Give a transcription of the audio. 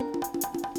you